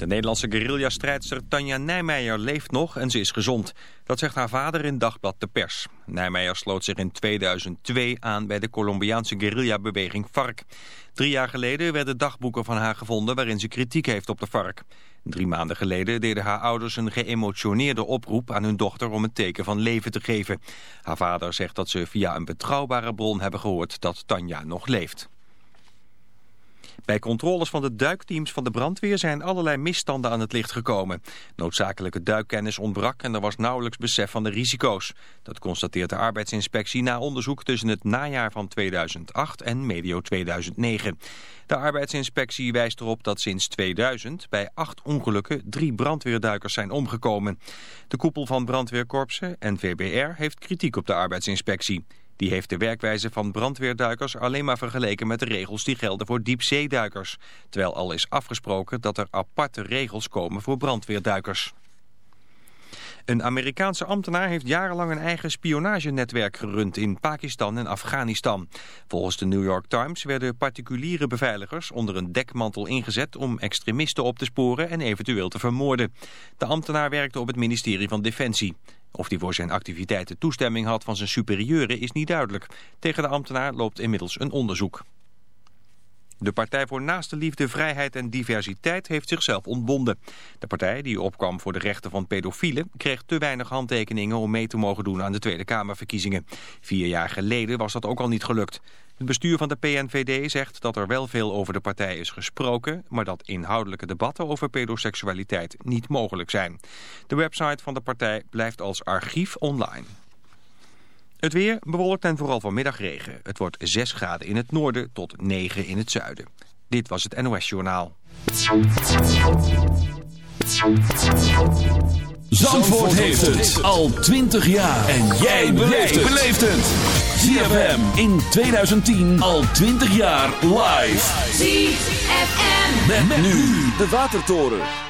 De Nederlandse guerrilla-strijdster Tanja Nijmeijer leeft nog en ze is gezond. Dat zegt haar vader in Dagblad de Pers. Nijmeijer sloot zich in 2002 aan bij de Colombiaanse guerrilla-beweging FARC. Drie jaar geleden werden dagboeken van haar gevonden waarin ze kritiek heeft op de FARC. Drie maanden geleden deden haar ouders een geëmotioneerde oproep aan hun dochter om een teken van leven te geven. Haar vader zegt dat ze via een betrouwbare bron hebben gehoord dat Tanja nog leeft. Bij controles van de duikteams van de brandweer zijn allerlei misstanden aan het licht gekomen. Noodzakelijke duikkennis ontbrak en er was nauwelijks besef van de risico's. Dat constateert de arbeidsinspectie na onderzoek tussen het najaar van 2008 en medio 2009. De arbeidsinspectie wijst erop dat sinds 2000 bij acht ongelukken drie brandweerduikers zijn omgekomen. De koepel van brandweerkorpsen en VBR heeft kritiek op de arbeidsinspectie. Die heeft de werkwijze van brandweerduikers alleen maar vergeleken met de regels die gelden voor diepzeeduikers. Terwijl al is afgesproken dat er aparte regels komen voor brandweerduikers. Een Amerikaanse ambtenaar heeft jarenlang een eigen spionagenetwerk gerund in Pakistan en Afghanistan. Volgens de New York Times werden particuliere beveiligers onder een dekmantel ingezet om extremisten op te sporen en eventueel te vermoorden. De ambtenaar werkte op het ministerie van Defensie. Of hij voor zijn activiteiten toestemming had van zijn superieuren is niet duidelijk. Tegen de ambtenaar loopt inmiddels een onderzoek. De Partij voor Naaste Liefde, Vrijheid en Diversiteit heeft zichzelf ontbonden. De partij, die opkwam voor de rechten van pedofielen, kreeg te weinig handtekeningen om mee te mogen doen aan de Tweede Kamerverkiezingen. Vier jaar geleden was dat ook al niet gelukt. Het bestuur van de PNVD zegt dat er wel veel over de partij is gesproken, maar dat inhoudelijke debatten over pedoseksualiteit niet mogelijk zijn. De website van de partij blijft als archief online. Het weer bewolkt en vooral vanmiddag regen. Het wordt 6 graden in het noorden tot 9 in het zuiden. Dit was het NOS Journaal. Zandvoort heeft het al 20 jaar. En jij beleeft het. ZFM in 2010 al 20 jaar live. ZFM. Met, nu de Watertoren.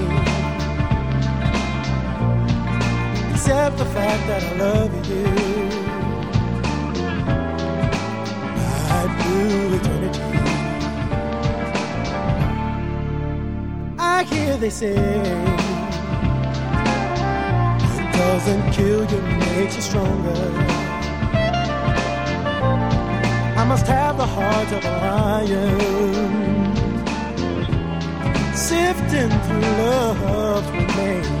Except the fact that I love you. Right through eternity. I hear they say it doesn't kill you, makes you stronger. I must have the heart of a lion, sifting through love's remains.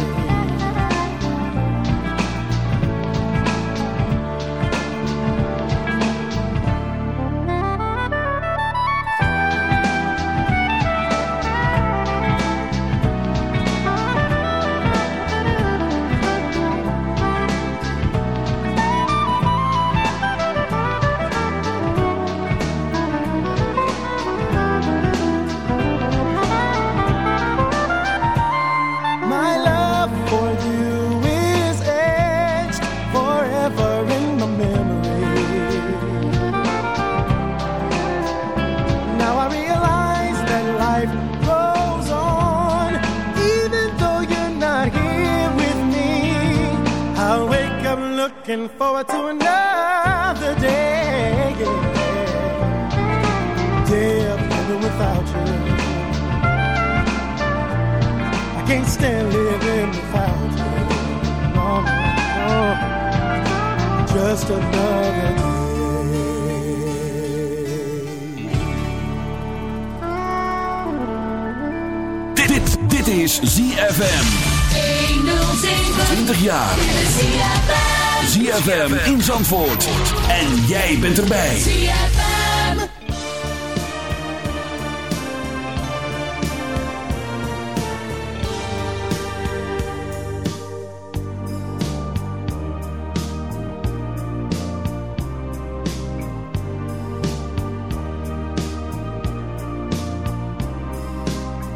Bent erbij.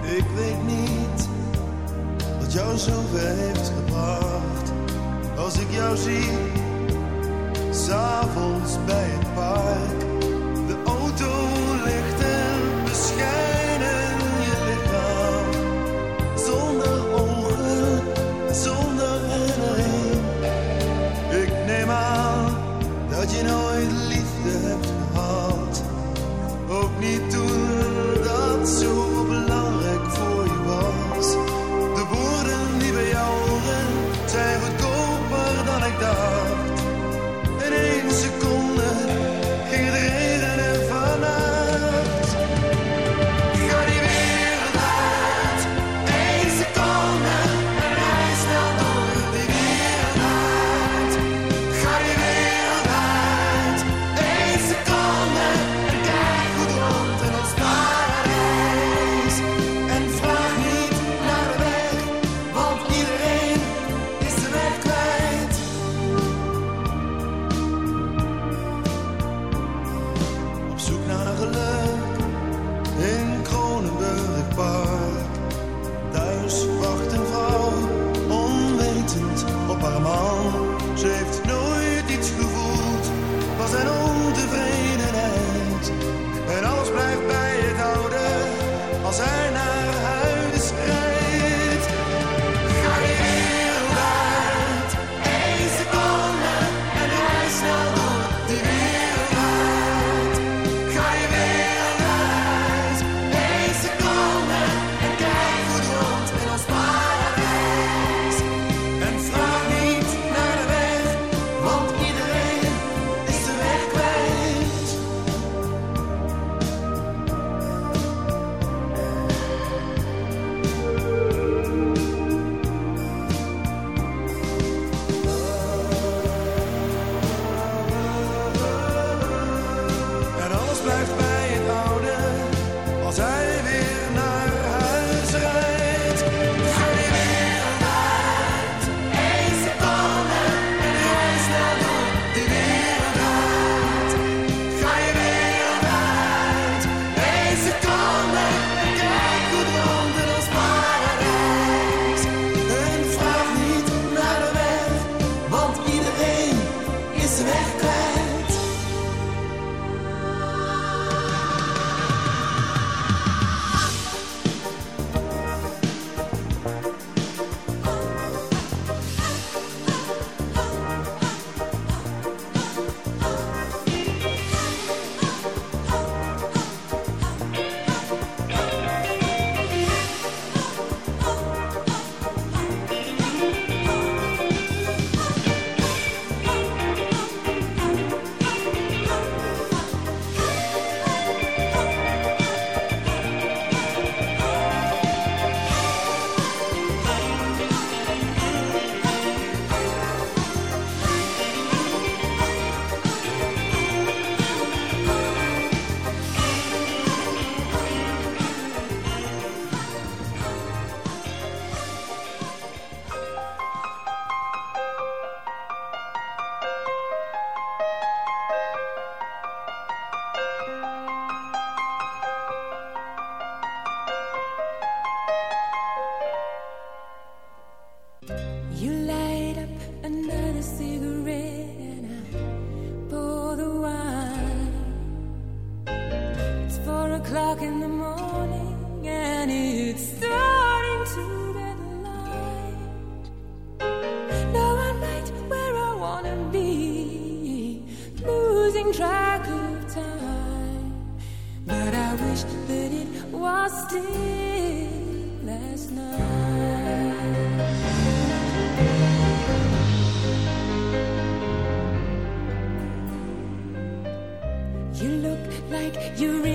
Ik weet niet wat jou zover heeft gebracht. Als ik jou zie, s'avonds bij het park. You light up another cigarette and I pour the wine. It's four o'clock in the morning and it's starting to get light. Now I'm right where I wanna be, losing track of time. But I wish that it was still last night. like you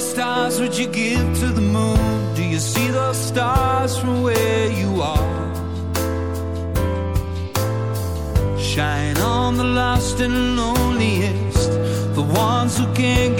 stars would you give to the moon? Do you see those stars from where you are? Shine on the lost and loneliest, the ones who can't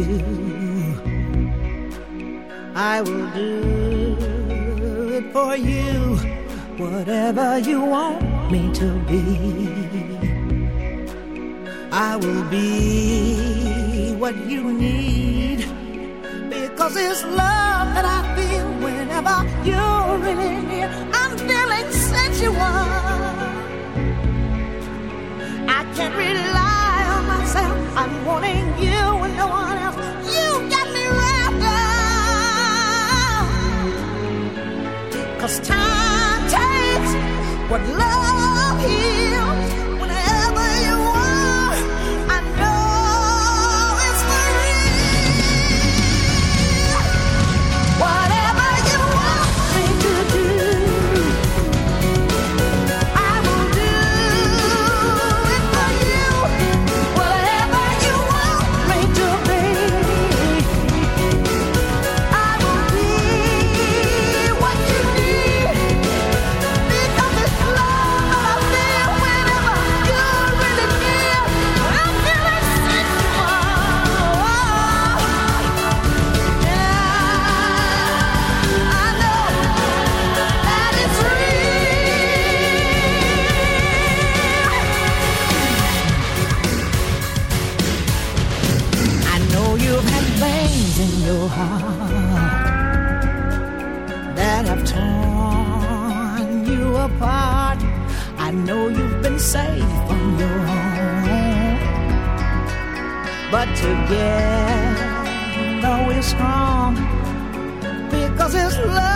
い。What love heals. together though it's strong because it's love.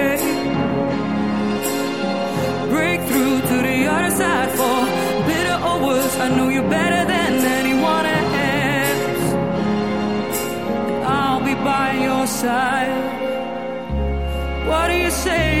decide for better or worse. I know you better than anyone else. I'll be by your side. What do you say?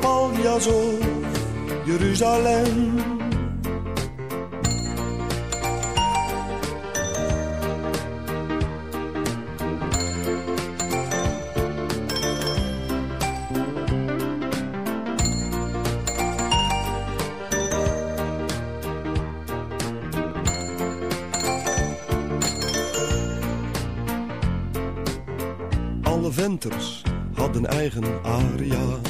Paljas of Jeruzalem. Alle venters hadden eigen aria's.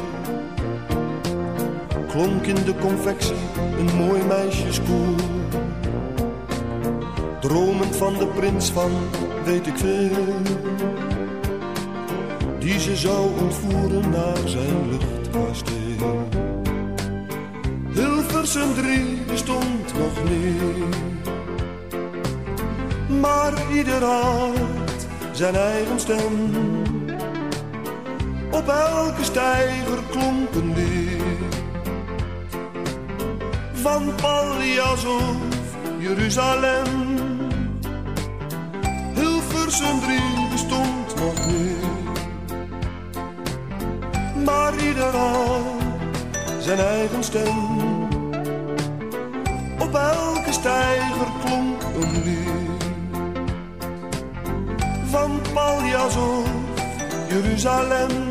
de confectie een mooi meisjeskoor. Dromend van de prins van weet ik veel, die ze zou ontvoeren naar zijn luchtkasteel. Hilversum 3 bestond nog niet, maar ieder had zijn eigen stem. Op elke steiger klonk een lied. Van Paljas of Jeruzalem. Hilversum drie bestond nog niet, maar ieder had zijn eigen stem. Op elke stijger klonk een lied van Paljas of Jeruzalem.